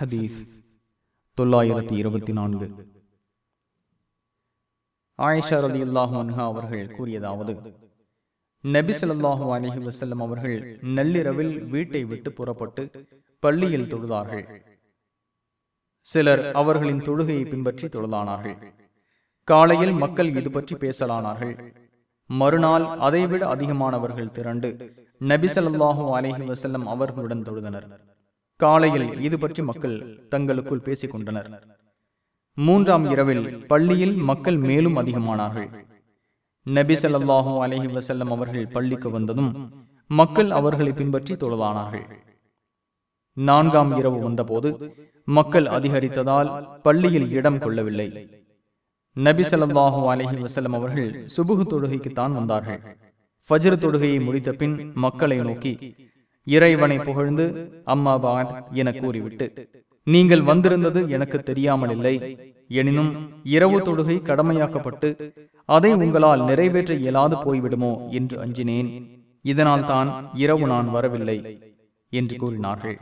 ஹதீஸ் தொள்ளாயிரத்தி இருபத்தி நான்கு. ஆயிஷா ரதி அல்லாஹு அவர்கள் கூறியதாவது நபி சொல்லாஹு அலஹி வசல்லம் அவர்கள் நள்ளிரவில் வீட்டை விட்டு புறப்பட்டு பள்ளியில் தொழுதார்கள். சிலர் அவர்களின் தொழுகையை பின்பற்றி தொழுதானார்கள். காலையில் மக்கள் இது பற்றி பேசலானார்கள். மறுநாள் அதைவிட அதிகமானவர்கள் திரண்டு நபி சொல்லாஹு அலஹி வசல்லம் அவர்களுடன் தொழுதனர். காலையில் இது பற்றி மக்கள் தங்களுக்குள் பேசிக் கொண்டனர் மூன்றாம் இரவில் பள்ளியில் மக்கள் மேலும் அதிகமானார்கள். நபி ஸல்லல்லாஹு அலைஹி வஸல்லம் அவர்கள் பள்ளிக்கு வந்ததும் மக்கள் அவர்களை பின்பற்றி தொழுதானார்கள். நான்காம் இரவு வந்தபோது மக்கள் அதிகரித்ததால் பள்ளியில் இடம் கொள்ளவில்லை. நபி ஸல்லல்லாஹு அலைஹி வஸல்லம் அவர்கள் சுபுகு தொழுகைக்குத்தான் வந்தார்கள். ஃபஜ்ரு தொழுகையை முடித்த பின் மக்களை நோக்கி இறைவனை புகழ்ந்து அம்மாபாத் என கூறிவிட்டு நீங்கள் வந்திருந்தது எனக்கு தெரியாமல் இல்லை. எனினும் இரவு தொழுகை கடமையாக்கப்பட்டு அதை உங்களால் நிறைவேற்ற இயலாது போய்விடுமோ என்று அஞ்சினேன். இதனால் தான் இரவு நான் வரவில்லை என்று கூறினார்கள்.